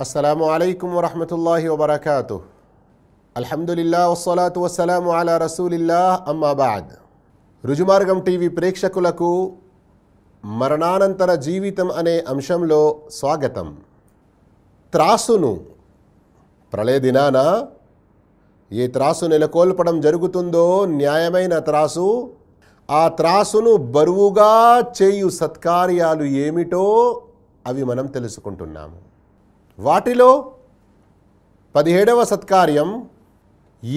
అస్సలం అయికం వరహతుల్లా వబర్కాతు అల్హమ్దుల్లా వస్సలాతు వసలాం అలా రసూలిల్లా అమ్మాబాద్ రుజుమార్గం టీవీ ప్రేక్షకులకు మరణానంతర జీవితం అనే అంశంలో స్వాగతం. త్రాసును ప్రళయ దినాన ఏ త్రాసు నెలకొల్పడం జరుగుతుందో న్యాయమైన త్రాసు ఆ త్రాసును బరువుగా చేయు సత్కార్యాలు ఏమిటో అవి మనం తెలుసుకుంటున్నాము. వాటిలో పదిహేడవ సత్కార్యం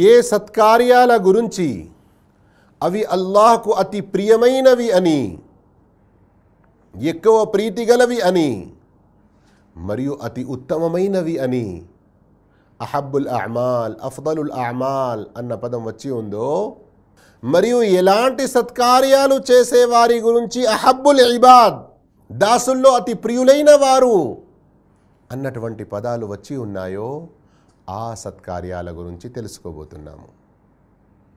ఏ సత్కార్యాల గురించి? అవి అల్లాహకు అతి ప్రియమైనవి అని ఎక్కువ ప్రీతిగలవి అని మరియు అతి ఉత్తమమైనవి అని. అహబ్బుల్ అహమాల్ అఫ్దలుల్ అహమాల్ అన్న పదం వచ్చి ఉందో మరియు ఎలాంటి సత్కార్యాలు చేసేవారి గురించి అహబ్బుల్ ఇబాద్ దాసుల్లో అతి ప్రియులైన వారు అన్నటువంటి పదాలు వచ్చి ఉన్నాయో ఆ సత్కార్యాల గురించి తెలుసుకోబోతున్నాము.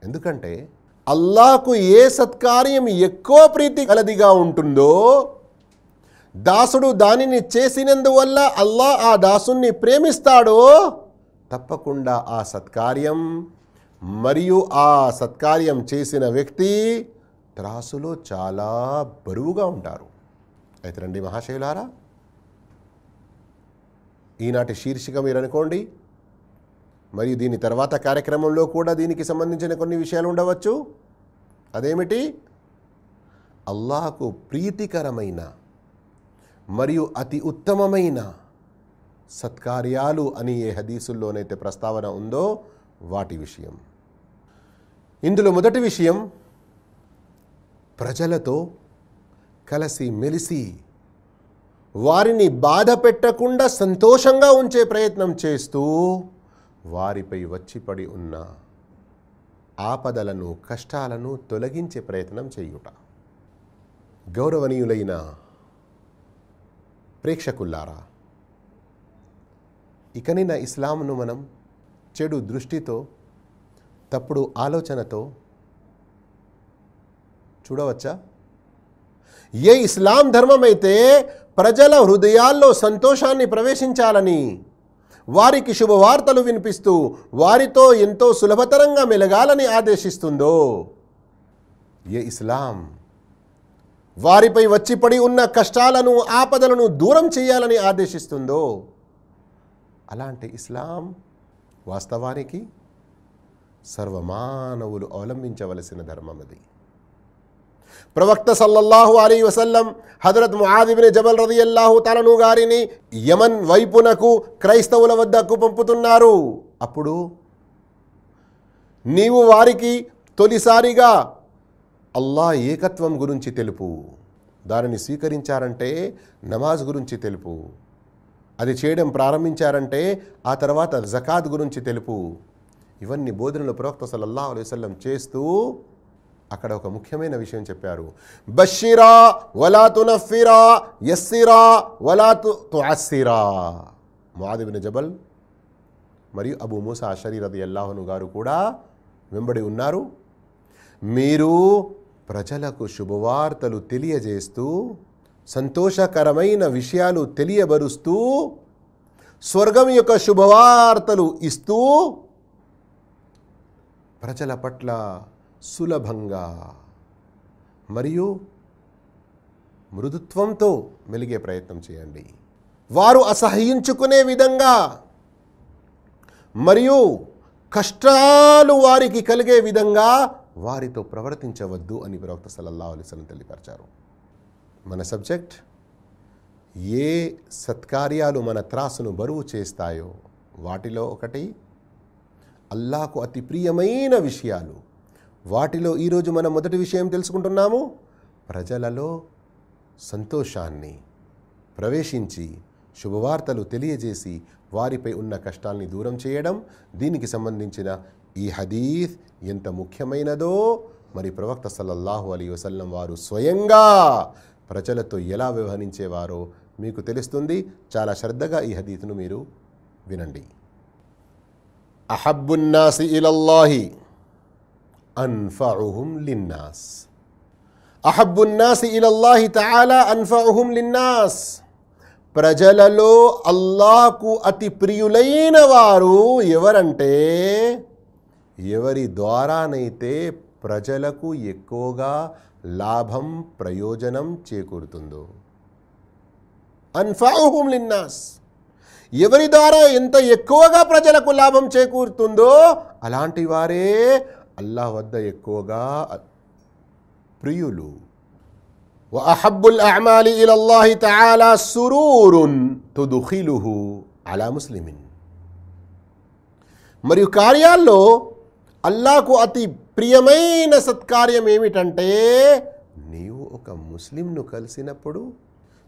ఎందుకంటే అల్లాకు ఏ సత్కార్యం ఎక్కువ ప్రీతి కలదిగా ఉంటుందో దాసుడు దానిని చేసినందువల్ల అల్లా ఆ దాసుని ప్రేమిస్తాడో తప్పకుండా ఆ సత్కార్యం మరియు ఆ సత్కార్యం చేసిన వ్యక్తి త్రాసులో చాలా బరువుగా ఉంటారు. అయితే రండి మహాశైలారా ఈనాటి శీర్షిక మీరు అనుకోండి మరియు దీని తర్వాత కార్యక్రమంలో కూడా దీనికి సంబంధించిన కొన్ని విషయాలు ఉండవచ్చు. అదేమిటి? అల్లాహకు ప్రీతికరమైన మరియు అతి ఉత్తమమైన సత్కార్యాలు అని ఏ హదీసుల్లోనైతే ప్రస్తావన ఉందో వాటి విషయం. ఇందులో మొదటి విషయం ప్రజలతో కలిసి మెలిసి వారిని బాధ పెట్టకుండా సంతోషంగా ఉంచే ప్రయత్నం చేస్తూ వారిపై వచ్చిపడి ఉన్న ఆపదలను కష్టాలను తొలగించే ప్రయత్నం చేయుట. గౌరవనీయులైన ప్రేక్షకుల్లారా ఇకనిన ఇస్లాంను మనం చెడు దృష్టితో తప్పుడు ఆలోచనతో చూడవచ్చా? ఏ ఇస్లాం ధర్మమైతే ప్రజల హృదయాల్లో సంతోషాన్ని ప్రవేశించాలని వారికి శుభవార్తలు వినిపిస్తూ వారితో ఎంతో సులభతరంగా మెలగాలని ఆదేశిస్తుందో. ఏ ఇస్లాం! వారిపై వచ్చి పడి ఉన్న కష్టాలను ఆపదలను దూరం చేయాలని ఆదేశిస్తుందో. అలాంటి ఇస్లాం వాస్తవానికి సర్వమానవులు అవలంబించవలసిన ధర్మం అది. ప్రవక్త సల్లల్లాహు అలీ వసల్లం హజరత్ ముఆదిబిన్ జబల్ రదియల్లాహు తలను గారిని యమన్ వైపునకు క్రైస్తవుల వద్దకు పంపుతున్నారు. అప్పుడు నీవు వారికి తొలిసారిగా అల్లా ఏకత్వం గురించి తెలుపు. దానిని స్వీకరించారంటే నమాజ్ గురించి తెలుపు. అది చేయడం ప్రారంభించారంటే ఆ తర్వాత జకాత్ గురించి తెలుపు. ఇవన్నీ బోధనలు ప్రవక్త సల్లల్లాహు అలైహి చేస్తూ అక్కడ ఒక ముఖ్యమైన విషయం చెప్పారు. బషిరా వలా తునఫిరా యస్సిరా వలా తుఅస్సిరా. ముఆదిబిన్ జబల్ మరియు అబు మూసా అషరీ రది అల్లాహను గారు కూడా వెంబడి ఉన్నారు. మీరు ప్రజలకు శుభవార్తలు తెలియజేస్తూ సంతోషకరమైన విషయాలు తెలియబరుస్తూ స్వర్గం యొక్క శుభవార్తలు ఇస్తూ ప్రజల పట్ల సులభంగా. మరియు మృదుత్వంతో మెలిగే ప్రయత్నం చేయండి. వారు అసహ్యించుకునే విధంగా మరియు కష్టాలు వారికి కలిగే విధంగా వారితో ప్రవర్తించవద్దు అని ప్రవక్త సల్లల్లాహు అలైహి తెలియపరిచారు. మన సబ్జెక్ట్ ఏ సత్కార్యాలు మన త్రాసును బరువు చేస్తాయో వాటిలో ఒకటి అల్లాకు అతి ప్రియమైన విషయాలు. వాటిలో ఈరోజు మనం మొదటి విషయం తెలుసుకుంటున్నాము. ప్రజలలో సంతోషాన్ని ప్రవేశించి శుభవార్తలు తెలియజేసి వారిపై ఉన్న కష్టాల్ని దూరం చేయడం దీనికి సంబంధించిన ఈ హదీఫ్ ఎంత ముఖ్యమైనదో మరి ప్రవక్త సల్లల్లాహు అలీ వసల్లం వారు స్వయంగా ప్రజలతో ఎలా వ్యవహరించేవారో మీకు తెలుస్తుంది. చాలా శ్రద్ధగా ఈ హదీత్ను మీరు వినండి. అహబ్బున్నాసి ఇలల్లాహి అన్ఫఉహుం లిన్నాస్ అహబ్బున్నాసి ఇలల్లాహి తఆలా అన్ఫాహుం లిన్నాస్ ప్రజలలో అల్లాహకు అతి ప్రియులైన వారు ఎవరంటే ఎవరి ద్వారానైతే ప్రజలకు ఎక్కువగా లాభం ప్రయోజనం చేకూరుతుందో. అన్ఫాహుం లిన్నాస్. ఎవరి ద్వారా ఎంత ఎక్కువగా ప్రజలకు లాభం చేకూరుతుందో అలాంటి వారే అల్లాహ్ వద్ద ఎక్కువగా ప్రియులు. అహబ్బుల్ ఇలల్లాహి సురూరున్ తుదుఖిలుహు అలా ముస్లిమిన్. మరియు కార్యాల్లో అల్లాకు అతి ప్రియమైన సత్కార్యం ఏమిటంటే నీవు ఒక ముస్లింను కలిసినప్పుడు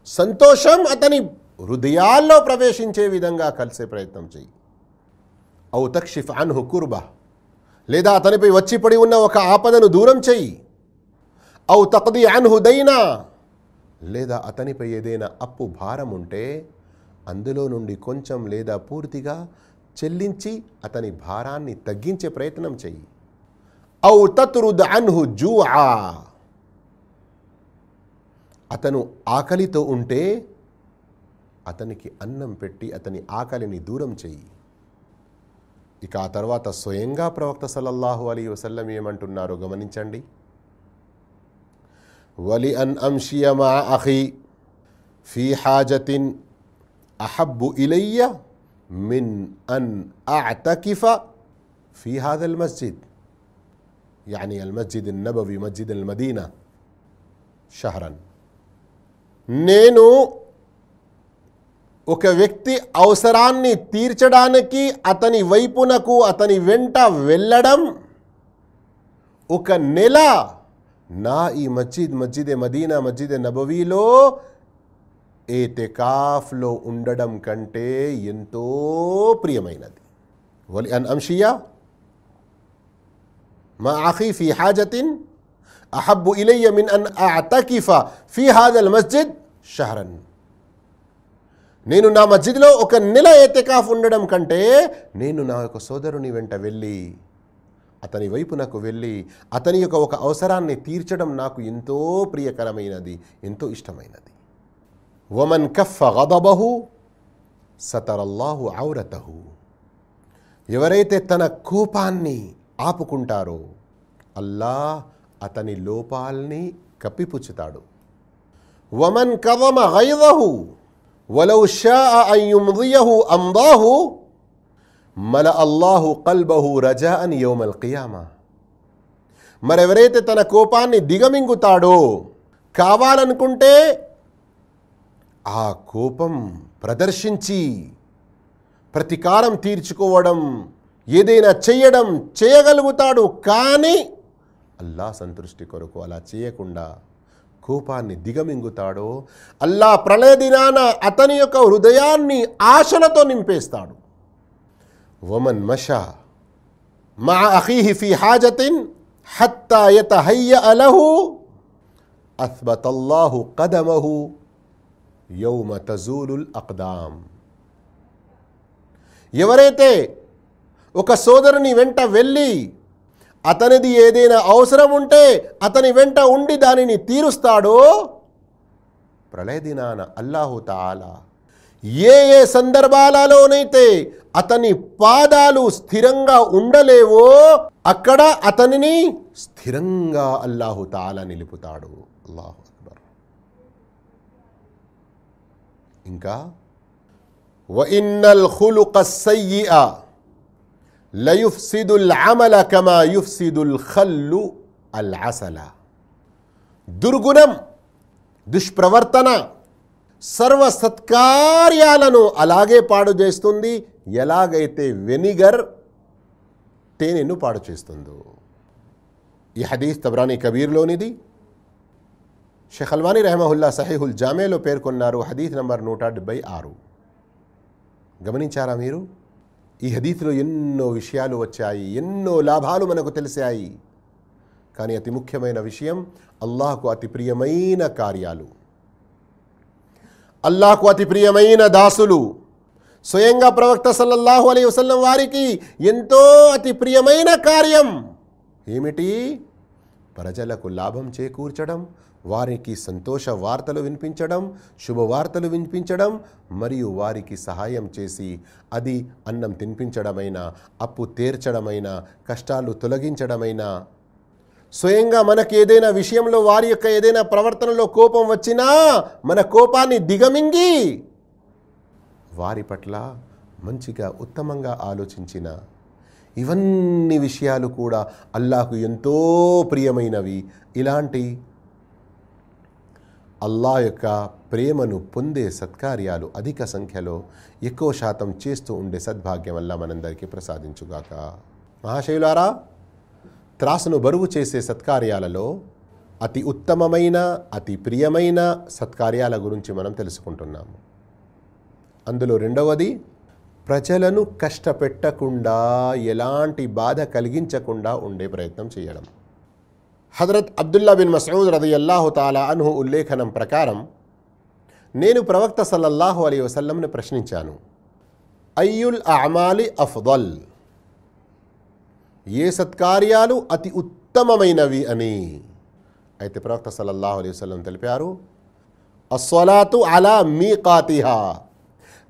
సంతోషం అతని హృదయాల్లో ప్రవేశించే విధంగా కలిసే ప్రయత్నం చెయ్యి. ఔతక్షిఫ్ తక్షిఫ్ అన్హు కుర్బా లేదా అతనిపై వచ్చి పడి ఉన్న ఒక ఆపదను దూరం చెయ్యి ఔ తకది అన్హుదైనా లేదా అతనిపై ఏదైనా అప్పు భారం ఉంటే అందులో నుండి కొంచెం లేదా పూర్తిగా చెల్లించి అతని భారాన్ని తగ్గించే ప్రయత్నం చెయ్యి ఔ తత్రుద్ అన్హు జూఆ. అతను ఆకలితో ఉంటే అతనికి అన్నం పెట్టి అతని ఆకలిని దూరం చెయ్యి ఇక ఆ తర్వాత స్వయంగా ప్రవక్త సల్లల్లాహు అలీ వసల్లం ఏమంటున్నారో గమనించండి వలి అన్ అంషియ మా అఖి ఫీ హాజతిన్ అహబ్బు ఇలయ్య మిన్ అన్ అతకిఫ ఫీ హాదల్ మస్జిద్ يعني المسجد النبوي مسجد المدينة شهرا నేను ఒక వ్యక్తి అవసరాన్ని తీర్చడానికి అతని వైపునకు అతని వెంట వెళ్ళడం ఒక నెల నా ఈ మస్జిద్ మస్జిద్ మదీనా మస్జిద్ నబవీలో ఏతెకాఫ్లో ఉండడం కంటే ఎంతో ప్రియమైనది. వలి అన్ అంషియా మా ఆఖీ ఫీ హాజతిన్ అహబ్బు ఇలయ్య మిన్ అన్ అతకిఫా ఫీ హాదల్ మస్జిద్ షహరన్. నేను నా మస్జిద్లో ఒక నెల ఏతెకాఫ్ ఉండడం కంటే నేను నా యొక్క సోదరుని వెంట వెళ్ళి అతని వైపు నాకు వెళ్ళి అతని యొక్క ఒక అవసరాన్ని తీర్చడం నాకు ఎంతో ప్రియకరమైనది ఎంతో ఇష్టమైనది. వమన్ కఫ్ గదబహు సతరల్లాహు ఔరతహు. ఎవరైతే తన కోపాన్ని ఆపుకుంటారో అల్లా అతని లోపాల్ని కప్పిపుచ్చుతాడు. వమన్ కవమ గైదహు వలౌ షా అన్ యుమ్దియహు అందాహు మల అల్లాహు కల్బహు రజా అని యోమల్ కియామా మరెవరైతే తన కోపాన్ని దిగమింగుతాడో కావాలనుకుంటే ఆ కోపం ప్రదర్శించి ప్రతీకారం తీర్చుకోవడం ఏదైనా చేయడం చేయగలుగుతాడు. కానీ అల్లా సంతృష్టి కొరకు అలా చేయకుండా కోపాన్ని దిగమింగుతాడో అల్లా ప్రళయ దినాన అతని యొక్క హృదయాన్ని ఆశలతో నింపేస్తాడు. వమన్ మషా మా అహీహి ఫి హాజతిన్ హత్తా యతహయ్య అలహు అస్బతల్లాహు కదమహు యౌమ తజూలుల్ అక్దాం ఎవరైతే ఒక సోదరుని వెంట వెళ్ళి అతనిది ఏదైనా అవసరం ఉంటే అతని వెంట ఉండి దానిని తీరుస్తాడో? ప్రళయ దినాన అల్లాహు తాలా ఏ ఏ సందర్భాలలోనైతే అతని పాదాలు స్థిరంగా ఉండలేవో అక్కడ అతనిని స్థిరంగా అల్లాహు తాలా నిలుపుతాడు. అల్లాహు అక్బర్. ఇంకా వఇన్నల్ హులుక సయ్యిఅ లయుఫ్సిదుల్ అమల కమా యుఫ్సిదుల్ ఖల్లు అల్ అసల. దుర్గుణం దుష్ప్రవర్తన సర్వ సత్కార్యాలను అలాగే పాడు చేస్తుంది. ఎలాగైతే వెనిగర్ తేనెను పాడు చేస్తుందో. ఈ హదీస్ తబ్రానీ కబీర్లోనిది. షేఖ్ రెహమహుల్లా సహీహుల్ జామేలో పేర్కొన్నారు హదీస్ నంబర్ నూట డెబ్బై ఆరు. గమనించారా మీరు? ఈ హదీత్లో ఎన్నో విషయాలు వచ్చాయి ఎన్నో లాభాలు మనకు తెలిసాయి. కానీ అతి ముఖ్యమైన విషయం అల్లాహకు అతి ప్రియమైన కార్యాలు. అల్లాహకు అతి ప్రియమైన దాసులు. స్వయంగా ప్రవక్త సల్లల్లాహు అలై వసల్లం వారికి ఎంతో అతి ప్రియమైన కార్యం ఏమిటి? ప్రజలకు లాభం చేకూర్చడం వారికి సంతోష వార్తలు వినిపించడం శుభవార్తలు వినిపించడం మరియు వారికి సహాయం చేసి అది అన్నం తినిపించడమైనా అప్పు తీర్చడమైనా కష్టాలు తొలగించడమైనా. స్వయంగా మనకి ఏదైనా విషయంలో వారి యొక్క ఏదైనా ప్రవర్తనలో కోపం వచ్చినా మన కోపాన్ని దిగమింగి వారి పట్ల మంచిగా ఉత్తమంగా ఆలోచించిన ఇవన్నీ విషయాలు కూడా అల్లాహకు ఎంతో ప్రియమైనవి. ఇలాంటి అల్లా యొక్క ప్రేమను పొందే సత్కార్యాలు అధిక సంఖ్యలో ఎక్కువ శాతం చేస్తూ ఉండే సద్భాగ్యం వల్ల మనందరికీ ప్రసాదించుగాక. మహాశయులారా త్రాసును బరువు చేసే సత్కార్యాలలో అతి ఉత్తమమైన అతి ప్రియమైన సత్కార్యాల గురించి మనం తెలుసుకుంటున్నాము. అందులో రెండవది ప్రజలను కష్టపెట్టకుండా ఎలాంటి బాధ కలిగించకుండా ఉండే ప్రయత్నం చేయడం. హజరత్ అబ్దుల్లా బిన్ మసూద్ రదయల్లాహు తాలా అన్హు ఉల్లేఖనం ప్రకారం నేను ప్రవక్త సల్లల్లాహు అలీ వసల్లంను ప్రశ్నించాను. అయ్యుల్ అమాలి అఫ్దల్? ఏ సత్కార్యాలు అతి ఉత్తమమైనవి అని? అయితే ప్రవక్త సల్లల్లాహు అలీ వసల్లం తెలిపారు అస్వలాతు అలా మీ కాతిహా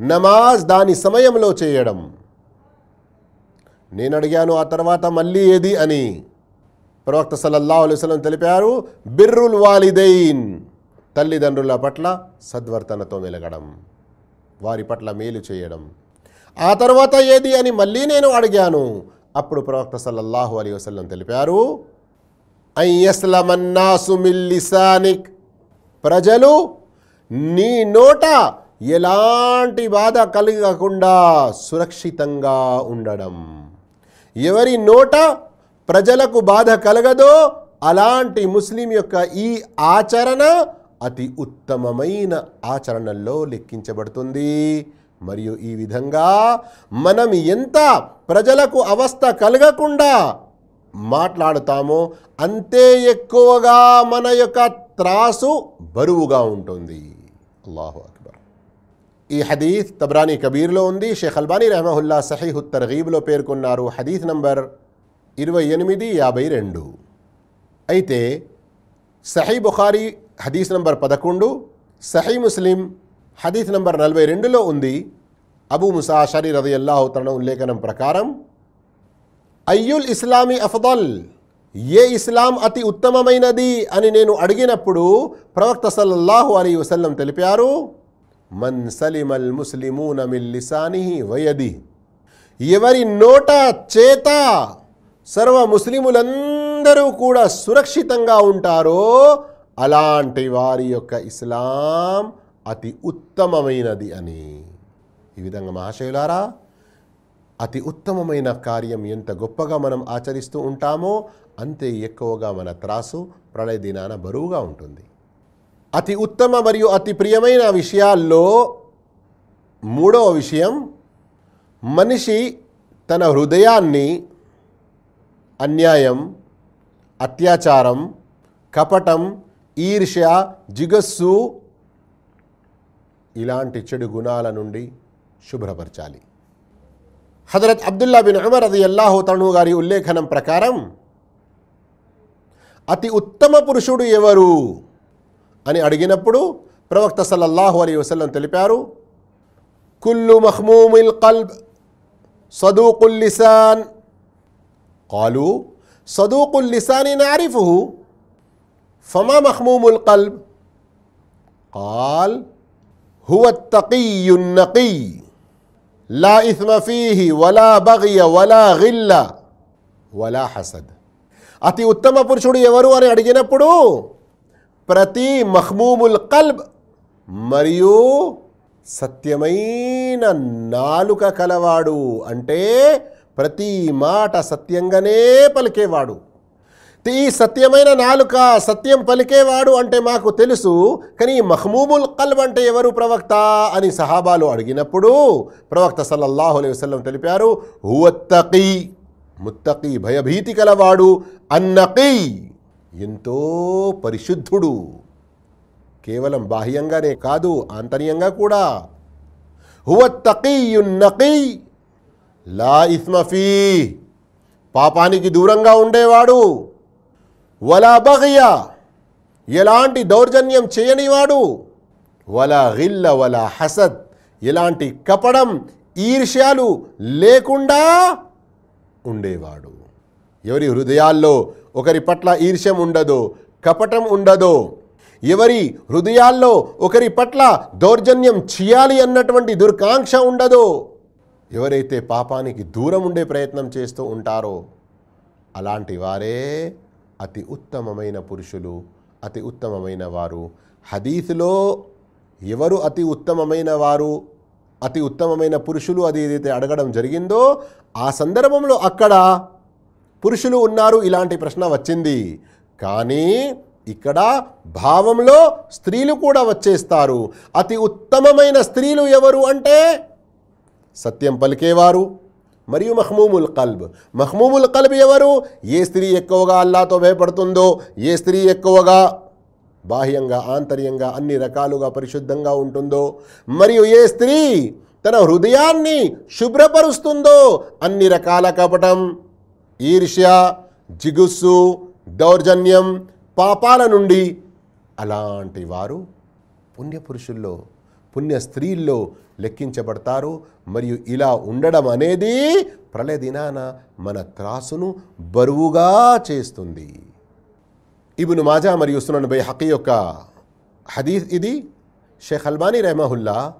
నమాజ్ దాని సమయంలో చేయడం. నేను అడిగాను ఆ తర్వాత మళ్ళీ ఏది? అని ప్రవక్త సల్లల్లాహు అలైహి తెలిపారు బిర్రుల్ వాలిదైన్. తల్లిదండ్రుల పట్ల సద్వర్తనతో మెలగడం వారి పట్ల మేలు చేయడం. ఆ తర్వాత ఏది? అని మళ్ళీ నేను అడిగాను. అప్పుడు ప్రవక్త సల్లల్లాహు అలీ వసల్లం తెలిపారు అయ్యస్లమన్నాసు మిల్లిసానిక్ ప్రజలు నీ నోట ఎలాంటి బాధ కలగకుండా సురక్షితంగా ఉండడం. ఎవరి నోట ప్రజలకు బాధ కలగదో అలాంటి ముస్లిం యొక్క ఈ ఆచరణ అతి ఉత్తమమైన ఆచరణల్లో లెక్కించబడుతుంది. మరియు ఈ విధంగా మనం ఎంత ప్రజలకు అవస్థ కలగకుండా మాట్లాడుతామో అంతే ఎక్కువగా మన యొక్క త్రాసు బరువుగా ఉంటుంది. అల్లాహు అక్బర్. ఈ హదీత్ తబ్రానీ కబీర్లో ఉంది. షేఖ్ అల్బానీ రెహమహుల్లా సహీహు తర్గీబ్లో పేర్కొన్నారు. హదీత్ నంబర్ ఇరవై ఎనిమిది యాభై రెండు. అయితే సహీ బుఖారీ హదీస్ నంబర్ పదకొండు సహీ ముస్లిం హదీస్ నంబర్ నలభై రెండులో ఉంది. అబూ ముసాషరి షరీ తన ఉల్లేఖనం ప్రకారం అయ్యుల్ ఇస్లామీ అఫదల్? ఏ ఇస్లాం అతి ఉత్తమమైనది? అని నేను అడిగినప్పుడు ప్రవక్త సల్లల్లాహు అలీ వసల్లం తెలిపారు. మన్ సలిమల్ ముస్లిమూన మిల్లిసానిహి వయది ఎవరి నోట చేత సర్వ ముస్లిములందరూ కూడా సురక్షితంగా ఉంటారో అలాంటి వారి యొక్క ఇస్లాం అతి ఉత్తమమైనది అని. ఈ విధంగా మహాశయులారా అతి ఉత్తమమైన కార్యం ఎంత గొప్పగా మనం ఆచరిస్తూ ఉంటామో అంతే ఎక్కువగా మన త్రాసు ప్రళయ దినాన బరువుగా ఉంటుంది. అతి ఉత్తమ మరియు అతి ప్రియమైన విషయాల్లో మూడవ విషయం మనిషి తన హృదయాన్ని అన్యాయం అత్యాచారం కపటం ఈర్ష్య జిగస్సు ఇలాంటి చెడు గుణాల నుండి శుభ్రపరచాలి. హజరత్ అబ్దుల్లా బిన్ ఉమర్ అది అల్లాహు తను గారి ఉల్లేఖనం ప్రకారం అతి ఉత్తమ పురుషుడు ఎవరు? అని అడిగినప్పుడు ప్రవక్త సల్లల్లాహు అలీ వసల్లం తెలిపారు కుల్లు మహ్మూమిల్ కల్బ్ సదూకుల్ లిసాన్ قالوا صدوق اللسان نعرفه فما مخموم القلب قال هو التقي النقي لا إثم فيه ولا بغي ولا غل ولا حسد అతి ఉత్తమ పురుషుడు ఎవరు అని అడిగినప్పుడు ప్రతి మహ్మూముల్ కల్బ్ మరియు సత్యమైన నాలుక కలవాడు అంటే ప్రతి మాట సత్యంగానే పలికేవాడు. ఈ సత్యమైన నాలుక సత్యం పలికేవాడు అంటే మాకు తెలుసు కానీ మహమూముల్ కల్బ్ అంటే ఎవరు ప్రవక్త అని సహాబాలు అడిగినప్పుడు ప్రవక్త సల్లల్లాహు అలైహి తెలిపారు హువత్తకీ ముత్తకీ భయభీతి కలవాడు అన్నకీ ఎంతో పరిశుద్ధుడు. కేవలం బాహ్యంగానే కాదు ఆంతర్యంగా కూడా. హువత్తకీయున్నకీ లా ఇస్మఫీ పాపానికి దూరంగా ఉండేవాడు. వలా బగయ ఎలాంటి దౌర్జన్యం చేయనివాడు. వలా గిల్ల వలా హసద్ ఎలాంటి కపడం ఈర్ష్యాలు లేకుండా ఉండేవాడు. ఎవరి హృదయాల్లో ఒకరి పట్ల ఈర్ష్యం ఉండదో కపటం ఉండదో. ఎవరి హృదయాల్లో ఒకరి పట్ల దౌర్జన్యం చేయాలి అన్నటువంటి దుర్కాంక్ష ఉండదో. ఎవరైతే పాపానికి దూరం ఉండే ప్రయత్నం చేస్తూ ఉంటారో అలాంటి వారే అతి ఉత్తమమైన పురుషులు అతి ఉత్తమమైన వారు. హదీసులో ఎవరు అతి ఉత్తమమైన వారు అతి ఉత్తమమైన పురుషులు అది ఏదైతే అడగడం జరిగిందో ఆ సందర్భంలో అక్కడ పురుషులు ఉన్నారు ఇలాంటి ప్రశ్న వచ్చింది. కానీ ఇక్కడ భావంలో స్త్రీలు కూడా వచ్చేస్తారు. అతి ఉత్తమమైన స్త్రీలు ఎవరు అంటే సత్యం పలికేవారు మరియు మహమూముల్ కల్బ్. మహమూముల్ కల్బ్ ఎవరు? ఏ స్త్రీ ఎక్కువగా అల్లాతో భయపడుతుందో ఏ స్త్రీ ఎక్కువగా బాహ్యంగా ఆంతర్యంగా అన్ని రకాలుగా పరిశుద్ధంగా ఉంటుందో మరియు ఏ స్త్రీ తన హృదయాన్ని శుభ్రపరుస్తుందో అన్ని రకాల కపటం ఈర్ష్య జిగుస్సు దౌర్జన్యం పాపాల నుండి అలాంటి వారు పుణ్యపురుషుల్లో పుణ్య స్త్రీల్లో లెక్కించబడతారు. మరియు ఇలా ఉండడం అనేది ప్రళయ దినాన మన త్రాసును బరువుగా చేస్తుంది. ఇబును మాజా మరియు సునన్ బై హకీ యొక్క హదీస్ ఇది. షేఖ్ అల్బానీ రెహమహుల్లా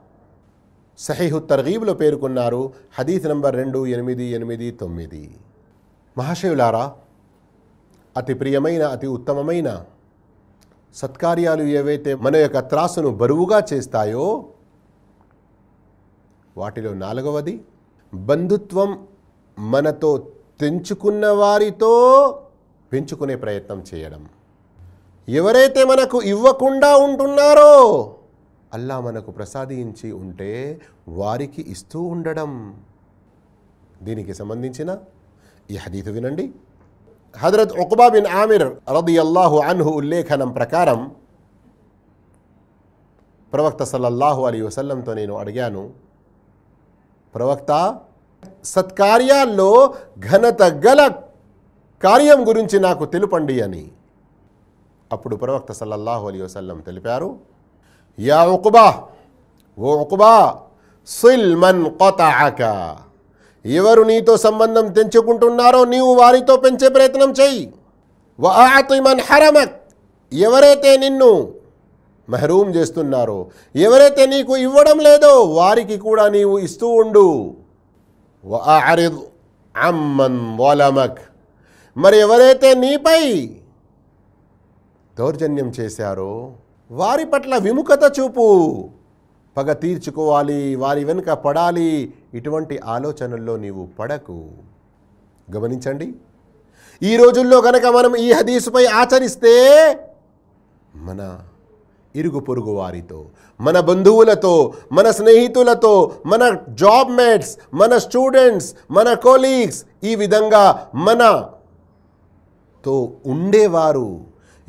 సహీహు తర్గీబ్లో పేర్కొన్నారు. హదీస్ నంబర్ రెండు ఎనిమిది ఎనిమిది తొమ్మిది. మహాశివులారా అతి ప్రియమైన అతి ఉత్తమమైన సత్కార్యాలు ఏవైతే మన యొక్క త్రాసును బరువుగా చేస్తాయో వాటిలో నాలుగవది బంధుత్వం మనతో తెంచుకున్న వారితో పెంచుకునే ప్రయత్నం చేయడం. ఎవరైతే మనకు ఇవ్వకుండా ఉంటున్నారో అల్లా మనకు ప్రసాదించి ఉంటే వారికి ఇస్తూ ఉండడం. దీనికి సంబంధించిన ఈ హదీతు వినండి. హజరత్ ఉక్బా బిన్ ఆమిర్ రదియల్లాహు అన్హు ఉల్లేఖనం ప్రకారం ప్రవక్త సల్లల్లాహు అలీ వసల్లంతో నేను అడిగాను ప్రవక్త సత్కార్యాల్లో ఘనత గల కార్యం గురించి నాకు తెలుపండి అని. అప్పుడు ప్రవక్త సల్లల్లాహు అలీ వసల్లం తెలిపారు యా ఒక్బా ఓ ఒక్బా సిల్ మన్ కొతాక ఎవరు నీతో సంబంధం తెంచుకుంటున్నారో నీవు వారితో పెంచే ప్రయత్నం చెయ్యి వాతి మన్ హరమక్ ఎవరైతే నిన్ను మెహరూం చేస్తున్నారో ఎవరైతే నీకు ఇవ్వడం లేదో వారికి కూడా నీవు ఇస్తూ ఉండు. వఅరిద్ అమ్మన్ వలమక్. మరి ఎవరైతే నీపై దౌర్జన్యం చేశారో వారి పట్ల విముఖత చూపు. పగ తీర్చుకోవాలి వారి వెనుక పడాలి ఇటువంటి ఆలోచనల్లో నీవు పడకు. గమనించండి. ఈ రోజుల్లో కనుక మనం ఈ హదీసుపై ఆచరిస్తే మన ఇరుగు పొరుగు వారితో మన బంధువులతో మన స్నేహితులతో మన జాబ్ మేట్స్ మన స్టూడెంట్స్ మన కోలీగ్స్ ఈ విధంగా మనతో ఉండేవారు.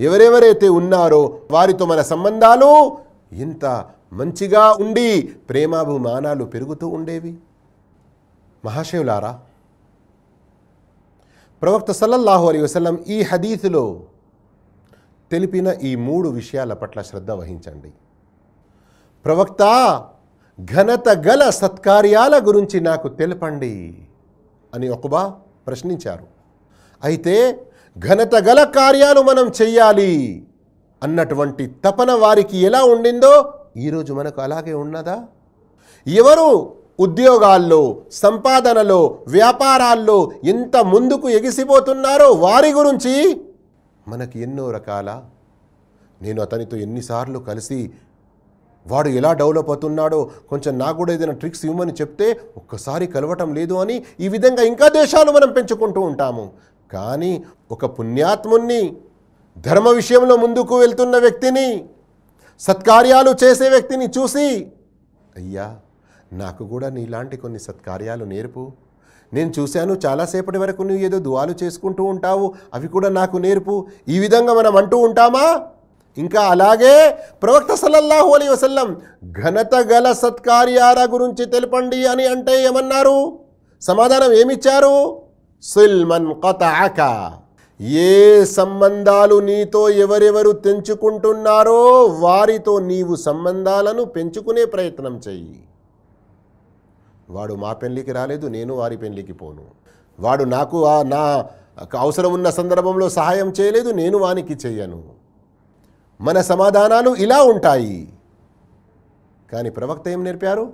ఎవరెవరైతే ఉన్నారో వారితో మన సంబంధాలు ఇంత మంచిగా ఉండి ప్రేమాభిమానాలు పెరుగుతూ ఉండేవి. మహాశివులారా ప్రవక్త సల్లల్లాహు అలీ వసలం ఈ హదీసులో తెలిపిన ఈ మూడు విషయాల పట్ల శ్రద్ధ వహించండి. ప్రవక్త ఘనత గల సత్కార్యాల గురించి నాకు తెలపండి అని ఒకబా ప్రశ్నించారు. అయితే ఘనత గల కార్యాలు మనం చెయ్యాలి అన్నటువంటి తపన వారికి ఎలా ఉండిందో ఈరోజు మనకు అలాగే ఉన్నదా? ఎవరు ఉద్యోగాల్లో సంపాదనలో వ్యాపారాల్లో ఎంత ముందుకు ఎగిసిపోతున్నారో వారి గురించి? మనకి ఎన్నో రకాల నేను అతనితో ఎన్నిసార్లు కలిసి వాడు ఎలా డెవలప్ అవుతున్నాడో కొంచెం నాకు కూడా ఏదైనా ట్రిక్స్ ఇవ్వమని చెప్తే ఒక్కసారి కలవటం లేదు అని ఈ విధంగా ఇంకా దేశాలు మనం పెంచుకుంటూ ఉంటాము. కానీ ఒక పుణ్యాత్ముణ్ణి ధర్మ విషయంలో ముందుకు వెళ్తున్న వ్యక్తిని సత్కార్యాలు చేసే వ్యక్తిని చూసి అయ్యా నాకు కూడా నీలాంటి కొన్ని సత్కార్యాలు నేర్పు. నేను చూశాను చాలాసేపటి వరకు నువ్వు ఏదో దువాలు చేసుకుంటూ ఉంటావు. అవి కూడా నాకు నేర్పు. ఈ విధంగా మనం అంటూ ఉంటామా? ఇంకా అలాగే ప్రవక్త సల్లల్లాహు అలీ వసల్లం ఘనత గల సత్కార్యాల గురించి తెలపండి అని అంటే ఏమన్నారు? సమాధానం ఏమిచ్చారు? సుల్మన్ కతాక ఏ సంబంధాలు నీతో ఎవరెవరు తెంచుకుంటున్నారో వారితో నీవు సంబంధాలను పెంచుకునే ప్రయత్నం చెయ్యి. వాడు మా పెళ్ళికి రాలేదు నేను వారి పెళ్ళికి పోను. వాడు నాకు ఆ నా అవసరం ఉన్న సందర్భంలో సహాయం చేయలేదు నేను వానికి చెయ్యను. మన సమాధానాలు ఇలా ఉంటాయి. కానీ ప్రవక్త ఏం నేర్పారు?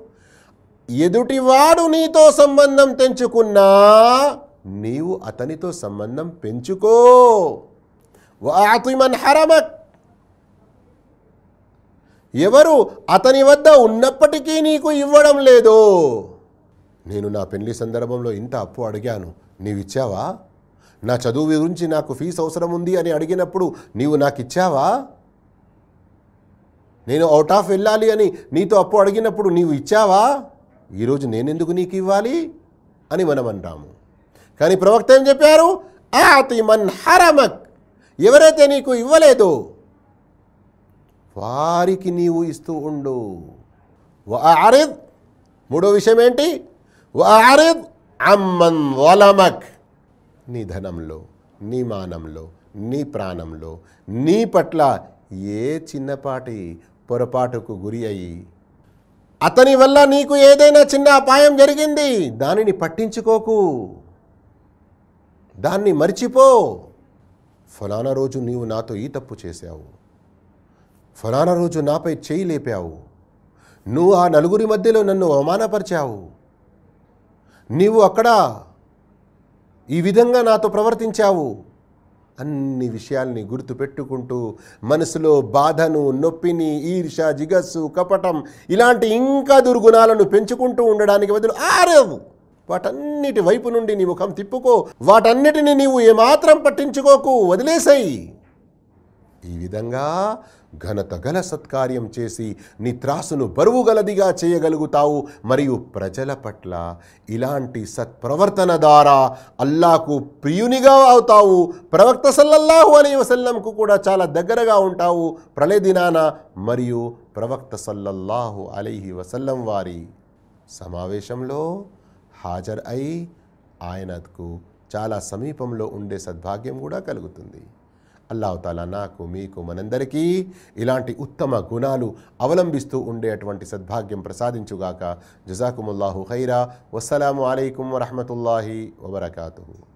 ఎదుటివాడు నీతో సంబంధం తెంచుకున్నా నీవు అతనితో సంబంధం పెంచుకో. వాతిమన్ హరమక్. ఎవరు అతని వద్ద ఉన్నప్పటికీ నీకు ఇవ్వడం లేదు. నేను నా పెళ్ళి సందర్భంలో ఇంత అప్పు అడిగాను. నీవిచ్చావా? నా చదువు గురించి నాకు ఫీజు అవసరం ఉంది అని అడిగినప్పుడు నీవు నాకు ఇచ్చావా నేను అవుట్ ఆఫ్ వెళ్ళాలి అని నీతో అప్పు అడిగినప్పుడు నీవు ఇచ్చావా? ఈరోజు నేనెందుకు నీకు ఇవ్వాలి అని మనం అంటాము కానీ ప్రవక్త ఏం చెప్పారు? ఆతి మన్ హరమక్. ఎవరైతే నీకు ఇవ్వలేదో వారికి నీవు ఇస్తూ ఉండు. వారిద్ మూడో విషయం ఏంటి? వారిద్ అమ్మన్ వలమక్. నీ ధనంలో నీ మానంలో నీ ప్రాణంలో నీ పట్ల ఏ చిన్నపాటి పొరపాటుకు గురి అయ్యి అతని వల్ల నీకు ఏదైనా చిన్న అపాయం జరిగింది దానిని పట్టించుకోకు. దాన్ని మర్చిపో. ఫలానా రోజు నీవు నాతో ఈ తప్పు చేశావు. ఫలానా రోజు నాపై చేయి లేపావు. నువ్వు ఆ నలుగురి మధ్యలో నన్ను అవమానపరిచావు. నీవు అక్కడ ఈ విధంగా నాతో ప్రవర్తించావు. అన్ని విషయాల్ని గుర్తుపెట్టుకుంటూ మనసులో బాధను నొప్పిని ఈర్ష జిగస్సు కపటం ఇలాంటి ఇంకా దుర్గుణాలను పెంచుకుంటూ ఉండడానికి బదులు ఆరేవు. వాటన్నిటి వైపు నుండి నీ ముఖం తిప్పుకో. వాటన్నిటిని నీవు ఏమాత్రం పట్టించుకోకు. వదిలేసాయి. ఈ విధంగా ఘనత గల సత్కార్యం చేసి నీ త్రాసును చేయగలుగుతావు. మరియు ప్రజల పట్ల ఇలాంటి సత్ప్రవర్తన ద్వారా అల్లాకు ప్రియునిగా అవుతావు. ప్రవక్త సల్లల్లాహు అలీ వసల్లంకు కూడా చాలా దగ్గరగా ఉంటావు. ప్రళయ దినాన మరియు ప్రవక్త సల్లల్లాహు అలైహి వసల్లం వారి సమావేశంలో హాజర్ అయి ఆయనకు చాలా సమీపంలో ఉండే సద్భాగ్యం కూడా కలుగుతుంది. అల్లాహతాలా నాకు మీకు మనందరికీ ఇలాంటి ఉత్తమ గుణాలు అవలంబిస్తూ ఉండేటువంటి సద్భాగ్యం ప్రసాదించుగాక. జజాకుముల్లాహు ఖైరా. వస్సలాము అలైకుం వరహమతుల్లాహి వబర్కాతు